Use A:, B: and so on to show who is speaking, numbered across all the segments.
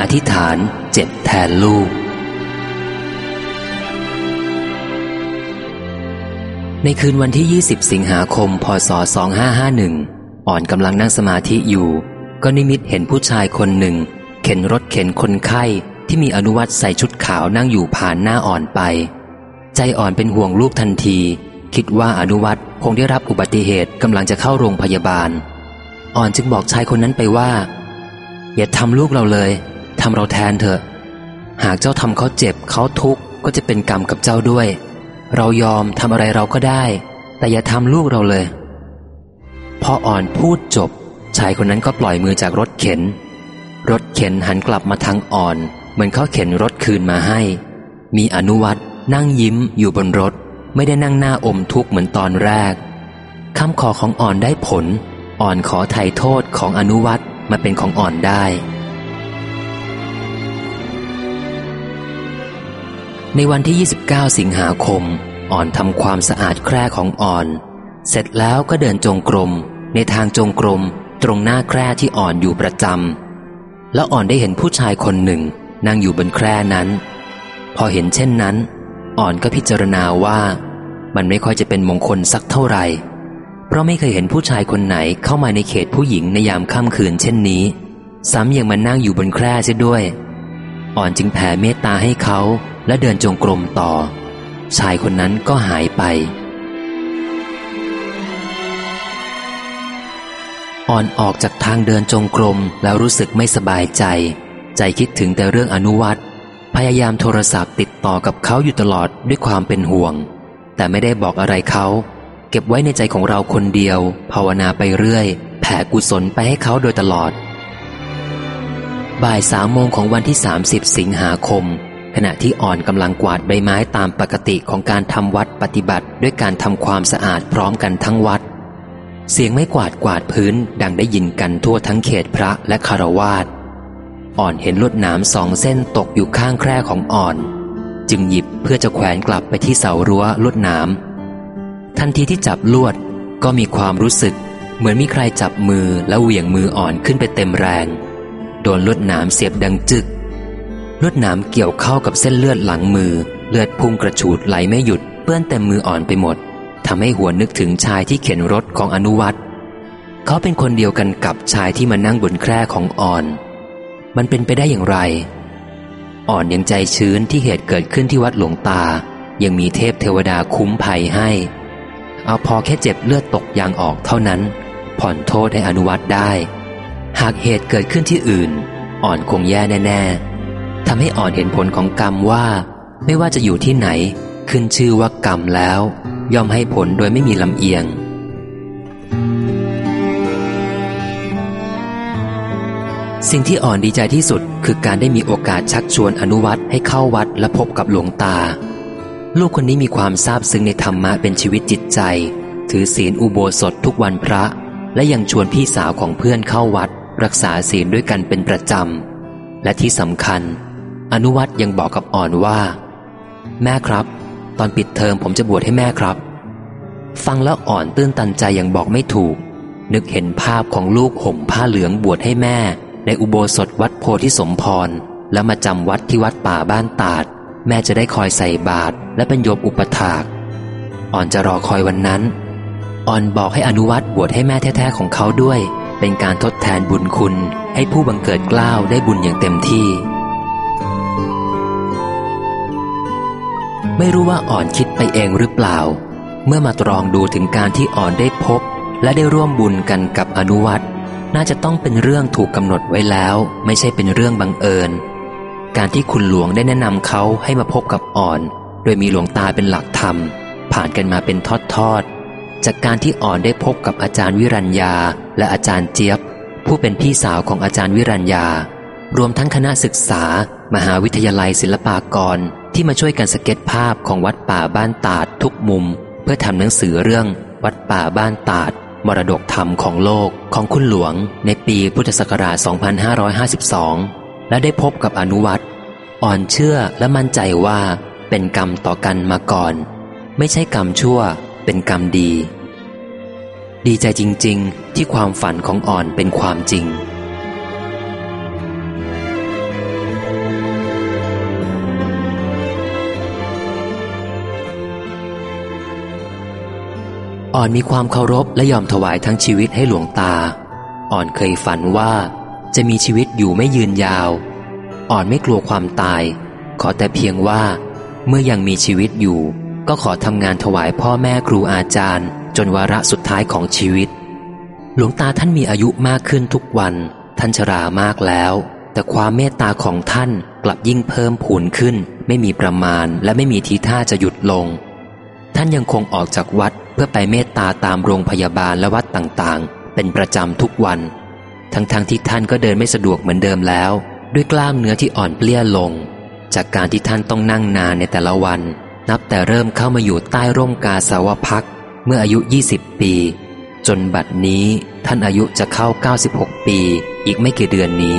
A: อธิษฐานเจ็บแทนลูก ในคืนวันที่ 20 สิงหาคม พศ 2551 อ่อนกำลังนั่งสมาธิอยู่ ก็นิมิตเห็นผู้ชายคนหนึ่ง เข็นรถเข็นคนไข้ที่มีอนุวัตใส่ชุดขาวนั่งอยู่ผ่านหน้าอ่อนไป ใจอ่อนเป็นห่วงลูกทันที คิดว่าอนุวัตคงได้รับอุบัติเหตุกำลังจะเข้าโรงพยาบาล อ่อนจึงบอกชายคนนั้นไปว่า อย่าทำลูกเราเลย ทำเราแทนเถอะ หากเจ้าทำเขาเจ็บเขาทุกข์ก็จะเป็นกรรมกับเจ้าด้วย เรายอมทำอะไรเราก็ได้ แต่อย่าทำลูกเราเลย พออ่อนพูดจบ ชายคนนั้นก็ปล่อยมือจากรถเข็น รถเข็นหันกลับมาทางอ่อน เหมือนเขาเข็นรถคืนมาให้ มีอนุวัตนั่งยิ้มอยู่บนรถ ไม่ได้นั่งหน้าอมทุกข์เหมือนตอนแรกคำขอของอ่อนได้ผล อ่อนขอไถ่โทษของอนุวัตมาเป็นของอ่อนได้ ในวันที่ 29 สิงหาคม อ่อนทำความสะอาดแคร่ของอ่อน เสร็จแล้วก็เดินจงกรม ในทางจงกรม ตรงหน้าแคร่ที่อ่อนอยู่ประจำแล้วอ่อนได้เห็นผู้ชายคนหนึ่ง นั่งอยู่บนแคร่นั้น พอเห็นเช่นนั้น อ่อนก็พิจารณาว่ามันไม่ค่อยจะเป็นมงคลสักเท่าไหร่ เพราะไม่เคยเห็นผู้ชายคนไหนเข้ามาในเขตผู้หญิงในยามค่ำคืนเช่นนี้ ซ้ำยังมานั่งอยู่บนแคร่เสียด้วย อ่อนจึงแผ่เมตตาให้เขา และเดินจงกรมต่อ ชายคนนั้นก็หายไป อ่อนออกจากทางเดินจงกรมแล้วรู้สึกไม่สบายใจ ใจคิดถึงแต่เรื่องอนุวัตพยายามโทรศัพท์ติดต่อกับเขาอยู่ตลอดด้วยความเป็นห่วง แต่ไม่ได้บอกอะไรเขา เก็บไว้ในใจของเราคนเดียว ภาวนาไปเรื่อย แผ่กุศลไปให้เขาโดยตลอด บ่ายสามโมงของวันที่ 30 สิงหาคม ขณะที่อ่อนกำลังกวาดใบไม้ตามปกติของการทำวัดปฏิบัติด้วยการทำความสะอาดพร้อมกันทั้งวัด เสียงไม่กวาดกวาดพื้นดังได้ยินกันทั่วทั้งเขตพระและคารวาสอ่อนเห็นลวดหนามสองเส้นตกอยู่ข้างแคร่ของอ่อน จึงหยิบเพื่อจะแขวนกลับไปที่เสารั้วลวดหนามทันทีที่จับลวดก็มีความรู้สึก เหมือนมีใครจับมือแล้วเหวี่ยงมืออ่อนขึ้นไปเต็มแรง โดนลวดหนามเสียบดังจึก ลวดหนามเกี่ยวเข้ากับเส้นเลือดหลังมือ เลือดพุ่งกระฉูดไหลไม่หยุด เปื้อนเต็มมืออ่อนไปหมดทำให้หัวนึกถึงชายที่เข็นรถของอนุวัตเขาเป็นคนเดียวกันกับชายที่มานั่งบนแคร่ของอ่อน มันเป็นไปได้อย่างไร อ่อนยังใจชื้นที่เหตุเกิดขึ้นที่วัดหลวงตา ยังมีเทพเทวดาคุ้มภัยให้ เอาพอแค่เจ็บเลือดตกยางออกเท่านั้น ผ่อนโทษให้อนุวัตได้ หากเหตุเกิดขึ้นที่อื่น อ่อนคงแย่แน่ๆ ทำให้อ่อนเห็นผลของกรรมว่า ไม่ว่าจะอยู่ที่ไหน ขึ้นชื่อว่ากรรมแล้ว ย่อมให้ผลโดยไม่มีลำเอียง สิ่งที่อ่อนดีใจที่สุดคือการได้มีโอกาสชักชวนอนุวัตให้เข้าวัดและพบกับหลวงตา ลูกคนนี้มีความซาบซึ้งในธรรมะเป็นชีวิตจิตใจ ถือศีลอุโบสถทุกวันพระ และยังชวนพี่สาวของเพื่อนเข้าวัด รักษาศีลด้วยกันเป็นประจำและที่สำคัญ อนุวัตยังบอกกับอ่อนว่า แม่ครับ ตอนปิดเทอมผมจะบวชให้แม่ครับ ฟังแล้วอ่อนตื้นตันใจยังบอกไม่ถูก นึกเห็นภาพของลูกห่มผ้าเหลืองบวชให้แม่ ในอุโบสถวัดโพธิสมพร แล้วมาจำวัดที่วัดป่าบ้านตาด แม่จะได้คอยใส่บาตรและเป็นโยมอุปถาก อ่อนจะรอคอยวันนั้น อ่อนบอกให้อนุวัตบวชให้แม่แท้ๆของเขาด้วย เป็นการทดแทนบุญคุณ ให้ผู้บังเกิดกล้าวได้บุญอย่างเต็มที่ ไม่รู้ว่าอ่อนคิดไปเองหรือเปล่า เมื่อมาตรองดูถึงการที่อ่อนได้พบ และได้ร่วมบุญกันกับอนุวัตน่าจะต้องเป็นเรื่องถูกกำหนดไว้แล้ว ไม่ใช่เป็นเรื่องบังเอิญ การที่คุณหลวงได้แนะนำเขาให้มาพบกับอ่อน โดยมีหลวงตาเป็นหลักธรรม ผ่านกันมาเป็นทอดๆจากการที่อ่อนได้พบกับอาจารย์วิรัญญา และอาจารย์เจี๊ยบ ผู้เป็นพี่สาวของอาจารย์วิรัญญารวมทั้งคณะศึกษา มหาวิทยาลัยศิลปากร ที่มาช่วยกันสเก็ตภาพของวัดป่าบ้านตาดทุกมุม เพื่อทำหนังสือเรื่อง วัดป่าบ้านตาด มรดกธรรมของโลกของคุณหลวง ในปีพุทธศักราช 2552 และได้พบกับอนุวัตอ่อนเชื่อและมั่นใจว่าเป็นกรรมต่อกันมาก่อน ไม่ใช่กรรมชั่ว เป็นกรรมดี ดีใจจริง ๆ ที่ความฝันของอ่อนเป็นความจริง อ่อนมีความเคารพและยอมถวายทั้งชีวิตให้หลวงตา อ่อนเคยฝันว่าจะมีชีวิตอยู่ไม่ยืนยาว อ่อนไม่กลัวความตาย ขอแต่เพียงว่า เมื่อยังมีชีวิตอยู่ ก็ขอทำงานถวายพ่อแม่ครูอาจารย์ จนวาระสุดท้ายของชีวิต หลวงตาท่านมีอายุมากขึ้นทุกวัน ท่านชรามากแล้ว แต่ความเมตตาของท่านกลับยิ่งเพิ่มผูนขึ้น ไม่มีประมาณและไม่มีทีท่าจะหยุดลง ท่านยังคงออกจากวัดเพื่อไปเมตตาตามโรงพยาบาลและวัดต่างๆ เป็นประจำทุกวัน ทั้งๆทที่ท่านก็เดินไม่สะดวกเหมือนเดิมแล้ว ด้วยกล้ามเนื้อที่อ่อนเปลี้ยลง จากการที่ท่านต้องนั่งนานในแต่ละวัน นับแต่เริ่มเข้ามาอยู่ใต้ร่มกาสาวพักเมื่ออายุ 20 ปี จนบัดนี้ท่านอายุจะเข้า 96 ปี อีกไม่กี่เดือนนี้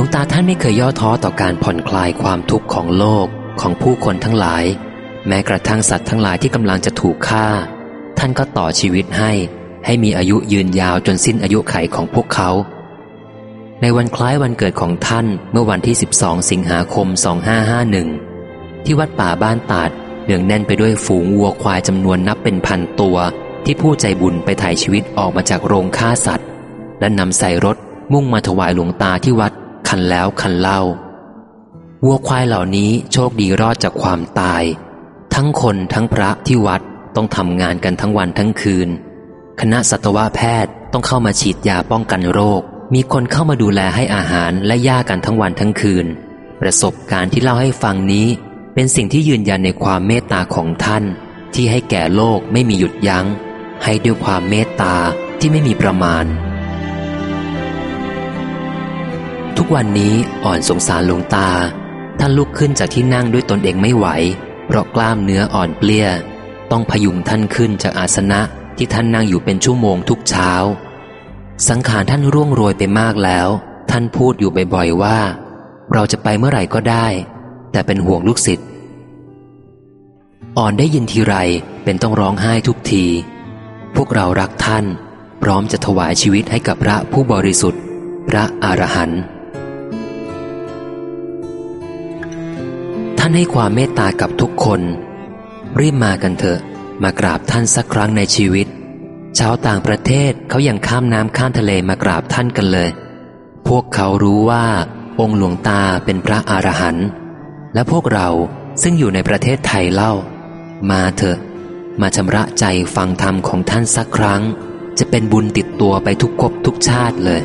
A: วงตาท่านไม่เคยย่อท้อต่อการผ่อนคลายความทุกข์ของโลกของผู้คนทั้งหลาย แม้กระทั่งสัตว์ทั้งหลายที่กำลังจะถูกฆ่า ท่านก็ต่อชีวิตให้ ให้มีอายุยืนยาวจนสิ้นอายุไขของพวกเขา ในวันคล้ายวันเกิดของท่านเมื่อวันที่ 12 สิงหาคม 2551 ที่วัดป่าบ้านตาดเนืองแน่นไปด้วยฝูงวัวควายจำนวนนับเป็นพันตัว ที่ผู้ใจบุญไปถ่ายชีวิตออกมาจากโรงฆ่าสัตว์ และนำใส่รถมุ่งมาถวายหลวงตาที่วัด คันแล้วคันเล่า วัวควายเหล่านี้โชคดีรอดจากความตาย ทั้งคนทั้งพระที่วัดต้องทำงานกันทั้งวันทั้งคืน คณะสัตวแพทย์ต้องเข้ามาฉีดยาป้องกันโรค มีคนเข้ามาดูแลให้อาหารและย่ากันทั้งวันทั้งคืน ประสบการณ์ที่เล่าให้ฟังนี้ เป็นสิ่งที่ยืนยันในความเมตตาของท่าน ที่ให้แก่โลกไม่มีหยุดยัง้ง ให้ด้วยความเมตตาที่ไม่มีประมาณ วันนี้อ่อนสงสารหลวงตา ท่านลุกขึ้นจากที่นั่งด้วยตนเองไม่ไหว เพราะกล้ามเนื้ออ่อนเปลี้ย ต้องพยุงท่านขึ้นจากอาสนะที่ท่านนั่งอยู่เป็นชั่วโมงทุกเช้า สังขารท่านร่วงโรยไปมากแล้ว ท่านพูดอยู่บ่อยๆว่า เราจะไปเมื่อไหร่ก็ได้ แต่เป็นห่วงลูกศิษย์อ่อนได้ยินทีไรเป็นต้องร้องไห้ทุกที พวกเรารักท่าน พร้อมจะถวายชีวิตให้กับพระผู้บริสุทธิ์ พระอรหันต์ ท่านให้ความเมตตากับทุกคน รีบมากันเถอะ มากราบท่านสักครั้งในชีวิต ชาวต่างประเทศเขายังข้ามน้ำข้ามทะเลมากราบท่านกันเลย พวกเขารู้ว่า องค์หลวงตาเป็นพระอรหันต์และพวกเราซึ่งอยู่ในประเทศไทยเล่า มาเถอะ มาชำระใจฟังธรรมของท่านสักครั้ง จะเป็นบุญติดตัวไปทุกภพทุกชาติเลย